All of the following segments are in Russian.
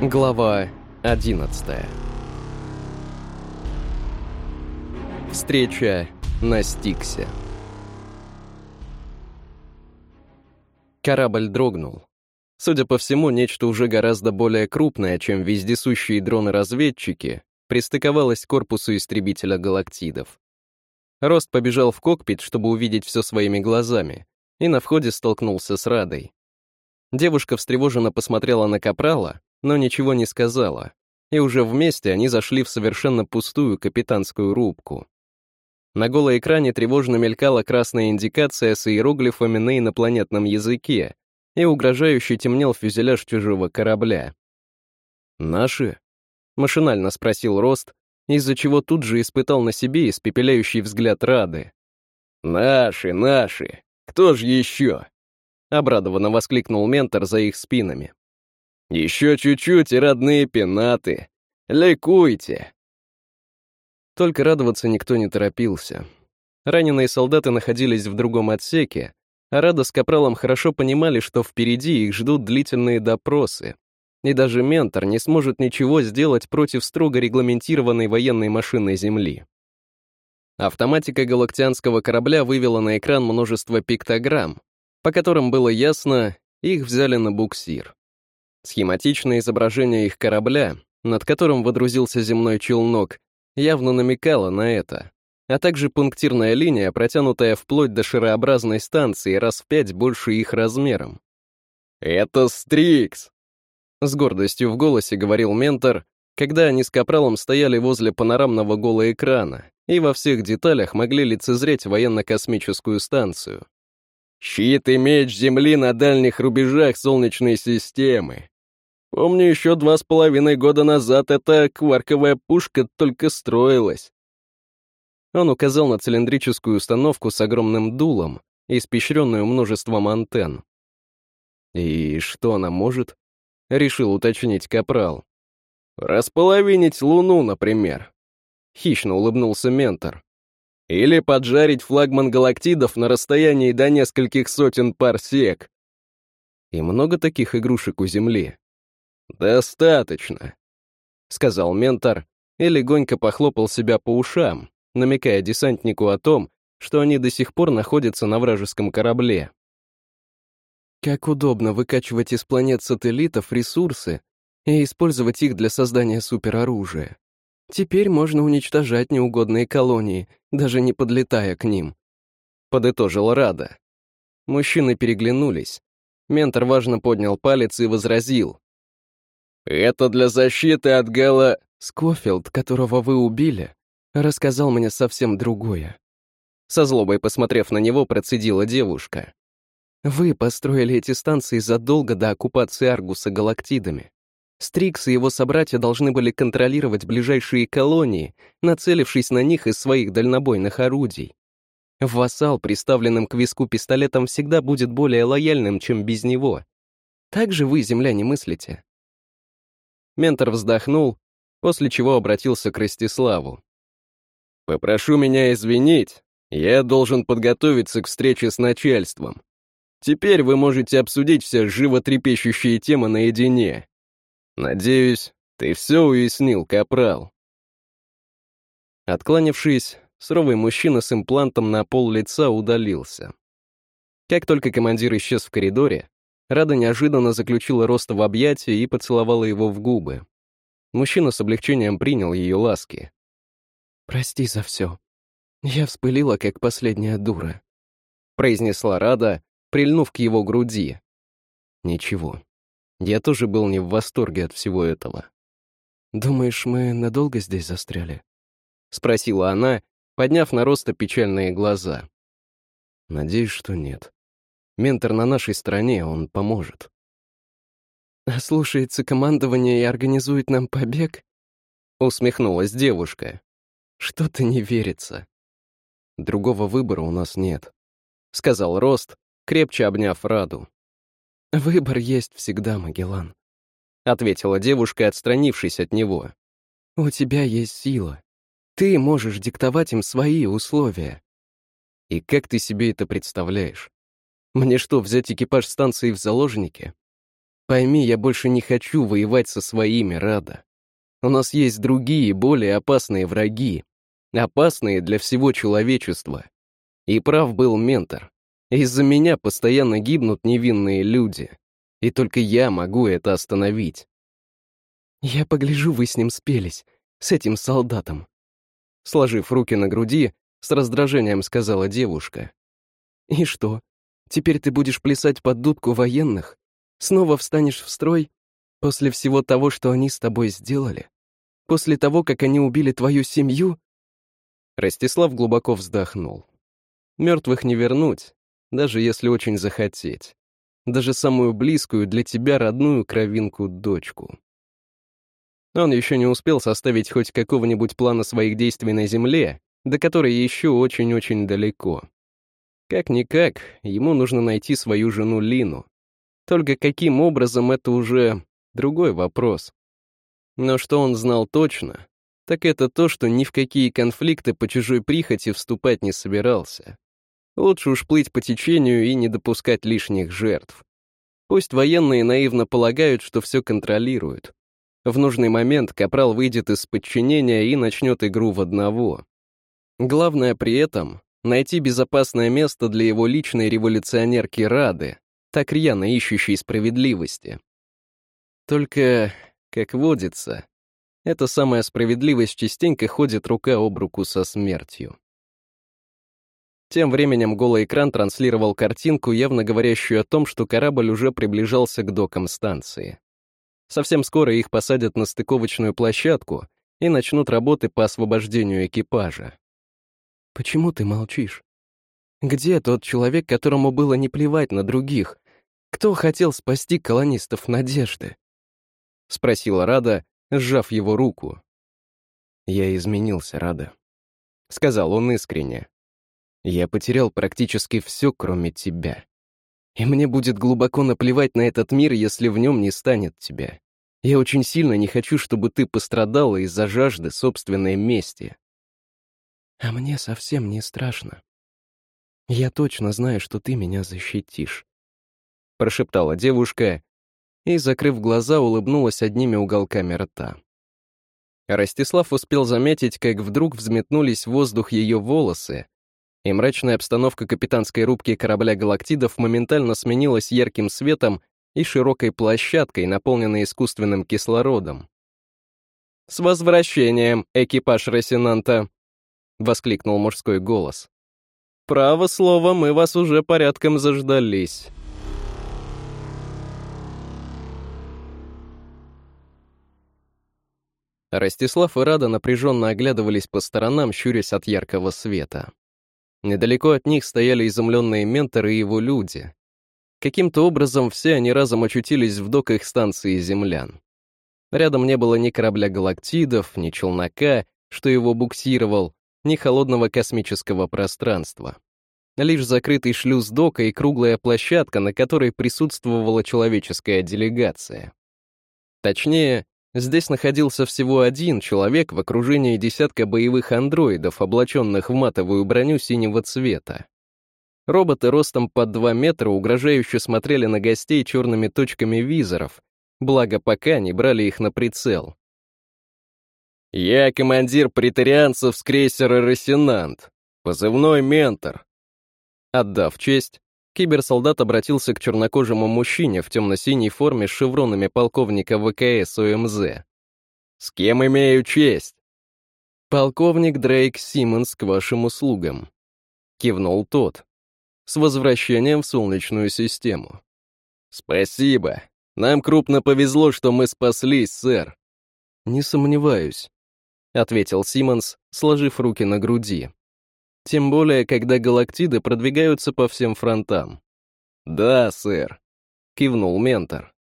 Глава 11 Встреча на Стиксе Корабль дрогнул. Судя по всему, нечто уже гораздо более крупное, чем вездесущие дроны-разведчики, пристыковалось к корпусу истребителя галактидов. Рост побежал в кокпит, чтобы увидеть все своими глазами, и на входе столкнулся с Радой. Девушка встревоженно посмотрела на Капрала, но ничего не сказала, и уже вместе они зашли в совершенно пустую капитанскую рубку. На голой экране тревожно мелькала красная индикация с иероглифами на инопланетном языке, и угрожающе темнел фюзеляж чужого корабля. «Наши?» — машинально спросил Рост, из-за чего тут же испытал на себе испепеляющий взгляд Рады. «Наши, наши! Кто же еще?» — обрадованно воскликнул ментор за их спинами. Еще чуть-чуть и родные пенаты. Ликуйте!» Только радоваться никто не торопился. Раненые солдаты находились в другом отсеке, а Рада с Капралом хорошо понимали, что впереди их ждут длительные допросы. И даже ментор не сможет ничего сделать против строго регламентированной военной машины Земли. Автоматика галактианского корабля вывела на экран множество пиктограмм, по которым было ясно, их взяли на буксир. Схематичное изображение их корабля, над которым водрузился земной челнок, явно намекало на это, а также пунктирная линия, протянутая вплоть до шарообразной станции раз в пять больше их размером. «Это Стрикс!» С гордостью в голосе говорил ментор, когда они с Капралом стояли возле панорамного голоэкрана и во всех деталях могли лицезреть военно-космическую станцию. Щит и меч Земли на дальних рубежах Солнечной системы. Помню, еще два с половиной года назад эта кварковая пушка только строилась. Он указал на цилиндрическую установку с огромным дулом, испещренную множеством антенн. «И что она может?» — решил уточнить Капрал. «Располовинить Луну, например», — хищно улыбнулся ментор. Или поджарить флагман галактидов на расстоянии до нескольких сотен парсек. И много таких игрушек у Земли. «Достаточно», — сказал ментор и легонько похлопал себя по ушам, намекая десантнику о том, что они до сих пор находятся на вражеском корабле. Как удобно выкачивать из планет-сателлитов ресурсы и использовать их для создания супероружия. Теперь можно уничтожать неугодные колонии, даже не подлетая к ним. Подытожил Рада. Мужчины переглянулись. Ментор важно поднял палец и возразил. «Это для защиты от Гала...» Скофилд, которого вы убили, рассказал мне совсем другое. Со злобой посмотрев на него, процедила девушка. Вы построили эти станции задолго до оккупации Аргуса галактидами. Стрикс и его собратья должны были контролировать ближайшие колонии, нацелившись на них из своих дальнобойных орудий. Вассал, приставленным к виску пистолетом, всегда будет более лояльным, чем без него. Так же вы, земляне, мыслите. Ментор вздохнул, после чего обратился к Ростиславу. «Попрошу меня извинить, я должен подготовиться к встрече с начальством. Теперь вы можете обсудить все животрепещущие темы наедине. «Надеюсь, ты все уяснил, капрал». Откланившись, суровый мужчина с имплантом на пол лица удалился. Как только командир исчез в коридоре, Рада неожиданно заключила Роста в объятия и поцеловала его в губы. Мужчина с облегчением принял ее ласки. «Прости за все. Я вспылила, как последняя дура», — произнесла Рада, прильнув к его груди. «Ничего, я тоже был не в восторге от всего этого. «Думаешь, мы надолго здесь застряли?» — спросила она, подняв на роста печальные глаза. «Надеюсь, что нет. Ментор на нашей стороне, он поможет». «А слушается командование и организует нам побег?» — усмехнулась девушка. «Что-то не верится». «Другого выбора у нас нет», — сказал Рост, крепче обняв Раду. «Выбор есть всегда, Магеллан», — ответила девушка, отстранившись от него. «У тебя есть сила. Ты можешь диктовать им свои условия». «И как ты себе это представляешь? Мне что, взять экипаж станции в заложники?» Пойми, я больше не хочу воевать со своими, Рада. У нас есть другие, более опасные враги. Опасные для всего человечества. И прав был ментор. Из-за меня постоянно гибнут невинные люди. И только я могу это остановить. Я погляжу, вы с ним спелись, с этим солдатом. Сложив руки на груди, с раздражением сказала девушка. И что, теперь ты будешь плясать под дудку военных? Снова встанешь в строй? После всего того, что они с тобой сделали? После того, как они убили твою семью?» Ростислав глубоко вздохнул. «Мертвых не вернуть, даже если очень захотеть. Даже самую близкую для тебя родную кровинку-дочку». Он еще не успел составить хоть какого-нибудь плана своих действий на Земле, до которой еще очень-очень далеко. Как-никак, ему нужно найти свою жену Лину, только каким образом — это уже другой вопрос. Но что он знал точно, так это то, что ни в какие конфликты по чужой прихоти вступать не собирался. Лучше уж плыть по течению и не допускать лишних жертв. Пусть военные наивно полагают, что все контролируют. В нужный момент Капрал выйдет из подчинения и начнет игру в одного. Главное при этом — найти безопасное место для его личной революционерки Рады, так рьяно ищущий справедливости. Только, как водится, эта самая справедливость частенько ходит рука об руку со смертью. Тем временем голый экран транслировал картинку, явно говорящую о том, что корабль уже приближался к докам станции. Совсем скоро их посадят на стыковочную площадку и начнут работы по освобождению экипажа. «Почему ты молчишь?» Где тот человек, которому было не плевать на других? Кто хотел спасти колонистов надежды? Спросила Рада, сжав его руку. Я изменился, Рада. Сказал он искренне. Я потерял практически все, кроме тебя. И мне будет глубоко наплевать на этот мир, если в нем не станет тебя. Я очень сильно не хочу, чтобы ты пострадала из-за жажды собственной мести. А мне совсем не страшно. «Я точно знаю, что ты меня защитишь», — прошептала девушка и, закрыв глаза, улыбнулась одними уголками рта. Ростислав успел заметить, как вдруг взметнулись в воздух ее волосы, и мрачная обстановка капитанской рубки корабля «Галактидов» моментально сменилась ярким светом и широкой площадкой, наполненной искусственным кислородом. «С возвращением, экипаж Росинанта!» — воскликнул мужской голос. Право слово, мы вас уже порядком заждались. Ростислав и Рада напряженно оглядывались по сторонам, щурясь от яркого света. Недалеко от них стояли изумленные менторы и его люди. Каким-то образом все они разом очутились в доках станции землян. Рядом не было ни корабля галактидов, ни челнока, что его буксировал, ни холодного космического пространства. Лишь закрытый шлюз дока и круглая площадка, на которой присутствовала человеческая делегация. Точнее, здесь находился всего один человек в окружении десятка боевых андроидов, облаченных в матовую броню синего цвета. Роботы ростом под 2 метра угрожающе смотрели на гостей черными точками визоров, благо пока не брали их на прицел. «Я командир претарианцев с крейсера «Рассенант», позывной «Ментор». Отдав честь, киберсолдат обратился к чернокожему мужчине в темно-синей форме с шевронами полковника ВКС ОМЗ. «С кем имею честь?» «Полковник Дрейк Симмонс к вашим услугам», — кивнул тот. «С возвращением в Солнечную систему». «Спасибо. Нам крупно повезло, что мы спаслись, сэр». «Не сомневаюсь», — ответил Симмонс, сложив руки на груди. «Тем более, когда галактиды продвигаются по всем фронтам». «Да, сэр», — кивнул ментор.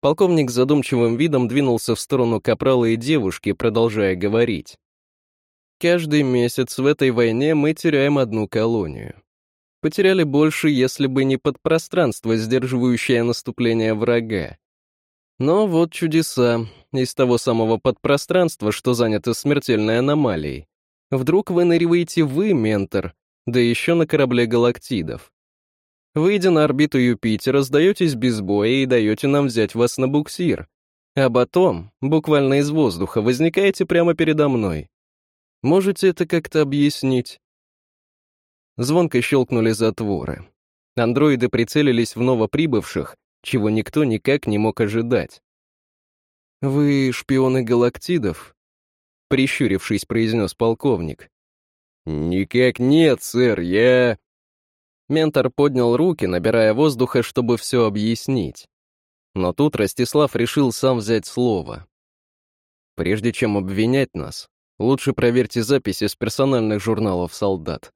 Полковник с задумчивым видом двинулся в сторону капрала и девушки, продолжая говорить. «Каждый месяц в этой войне мы теряем одну колонию. Потеряли больше, если бы не подпространство, сдерживающее наступление врага. Но вот чудеса. Из того самого подпространства, что занято смертельной аномалией. Вдруг выныриваете вы, ментор, да еще на корабле галактидов. Выйдя на орбиту Юпитера, сдаетесь без боя и даете нам взять вас на буксир. А потом, буквально из воздуха, возникаете прямо передо мной. Можете это как-то объяснить?» Звонко щелкнули затворы. Андроиды прицелились в новоприбывших, чего никто никак не мог ожидать. «Вы шпионы галактидов?» — прищурившись, произнес полковник. «Никак нет, сэр, я...» Ментор поднял руки, набирая воздуха, чтобы все объяснить. Но тут Ростислав решил сам взять слово. Прежде чем обвинять нас, лучше проверьте записи с персональных журналов солдат.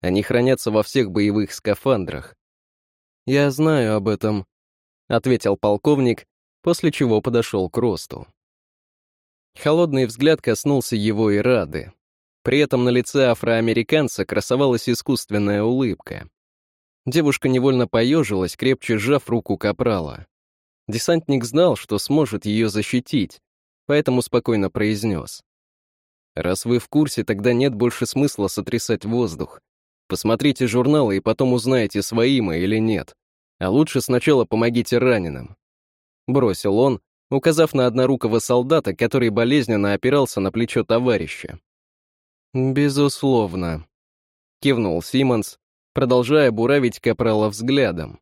Они хранятся во всех боевых скафандрах. «Я знаю об этом», — ответил полковник, после чего подошел к Росту. Холодный взгляд коснулся его и Рады. При этом на лице афроамериканца красовалась искусственная улыбка. Девушка невольно поежилась, крепче сжав руку капрала. Десантник знал, что сможет ее защитить, поэтому спокойно произнес. «Раз вы в курсе, тогда нет больше смысла сотрясать воздух. Посмотрите журналы и потом узнаете, свои мы или нет. А лучше сначала помогите раненым». Бросил он, указав на однорукого солдата, который болезненно опирался на плечо товарища. «Безусловно», — кивнул Симмонс, продолжая буравить Капрала взглядом,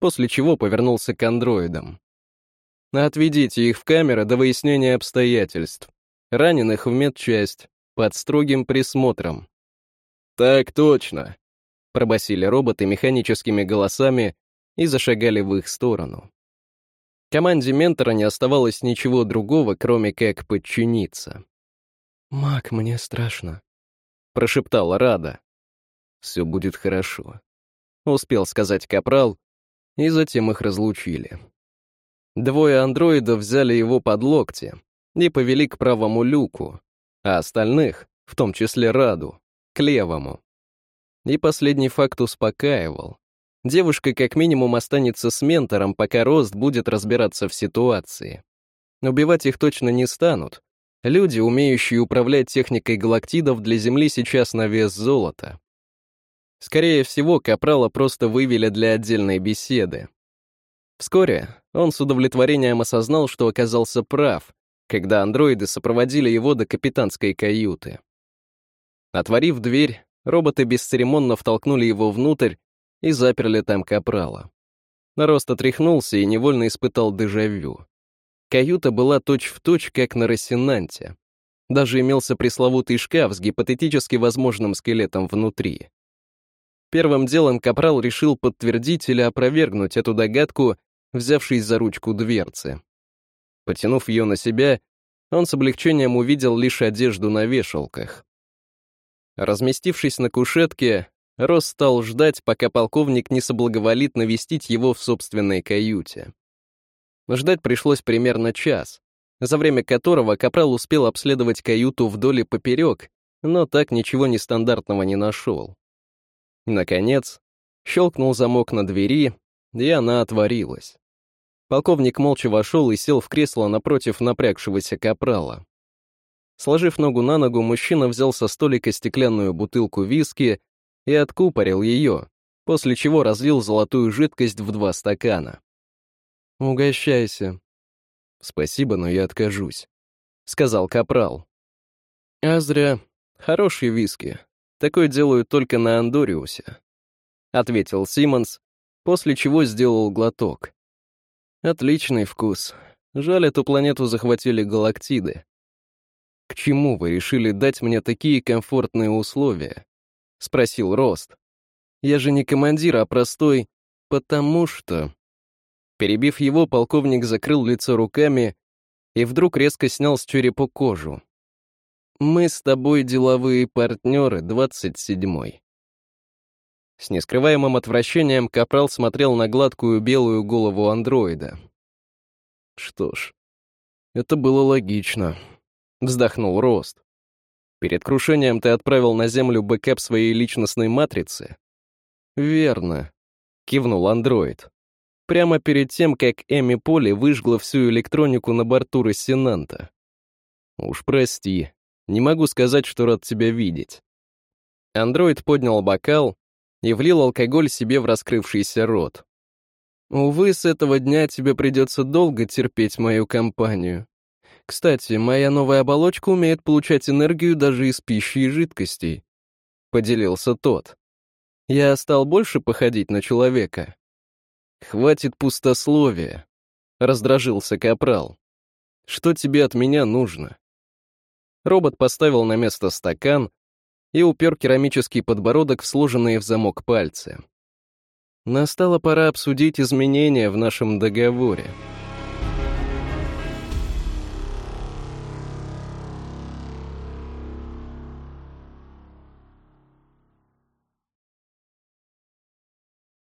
после чего повернулся к андроидам. Отведите их в камеры до выяснения обстоятельств. Раненых в медчасть, под строгим присмотром. «Так точно», — пробасили роботы механическими голосами и зашагали в их сторону. Команде ментора не оставалось ничего другого, кроме как подчиниться. «Мак, мне страшно», — прошептала Рада. «Все будет хорошо», — успел сказать Капрал, и затем их разлучили. Двое андроидов взяли его под локти и повели к правому люку, а остальных, в том числе Раду, к левому. И последний факт успокаивал. Девушка как минимум останется с ментором, пока Рост будет разбираться в ситуации. Убивать их точно не станут. Люди, умеющие управлять техникой галактидов, для Земли сейчас на вес золота. Скорее всего, Капрала просто вывели для отдельной беседы. Вскоре он с удовлетворением осознал, что оказался прав, когда андроиды сопроводили его до капитанской каюты. Отворив дверь, роботы бесцеремонно втолкнули его внутрь и заперли там капрала. Рост отряхнулся и невольно испытал дежавю. Каюта была точь-в-точь, точь, как на Рассенанте. Даже имелся пресловутый шкаф с гипотетически возможным скелетом внутри. Первым делом Капрал решил подтвердить или опровергнуть эту догадку взявшись за ручку дверцы. Потянув ее на себя, он с облегчением увидел лишь одежду на вешалках. Разместившись на кушетке, Рос стал ждать, пока полковник не соблаговолит навестить его в собственной каюте. Ждать пришлось примерно час, за время которого Капрал успел обследовать каюту вдоль и поперек, но так ничего нестандартного не нашел. Наконец, щелкнул замок на двери, и она отворилась. Полковник молча вошел и сел в кресло напротив напрягшегося капрала. Сложив ногу на ногу, мужчина взял со столика стеклянную бутылку виски и откупорил ее, после чего разлил золотую жидкость в два стакана. «Угощайся». «Спасибо, но я откажусь», — сказал капрал. «А зря. Хороший виски. Такой делают только на Андориусе», — ответил Симмонс, после чего сделал глоток. Отличный вкус. Жаль, эту планету захватили галактиды. К чему вы решили дать мне такие комфортные условия? Спросил Рост. Я же не командир, а простой... Потому что... Перебив его, полковник закрыл лицо руками и вдруг резко снял с черепа кожу. «Мы с тобой деловые партнеры, двадцать седьмой». С нескрываемым отвращением Капрал смотрел на гладкую белую голову андроида. Что ж, это было логично. Вздохнул Рост. Перед крушением ты отправил на Землю backup своей личностной матрицы? Верно, кивнул андроид. Прямо перед тем, как Эми Поли выжгла всю электронику на борту Рассенанта. Уж прости, не могу сказать, что рад тебя видеть. Андроид поднял бокал, и влил алкоголь себе в раскрывшийся рот. «Увы, с этого дня тебе придется долго терпеть мою компанию. Кстати, моя новая оболочка умеет получать энергию даже из пищи и жидкостей», — поделился тот. «Я стал больше походить на человека». «Хватит пустословия», — раздражился Капрал. «Что тебе от меня нужно?» Робот поставил на место стакан и упер керамический подбородок в сложенные в замок пальцы. Настала пора обсудить изменения в нашем договоре.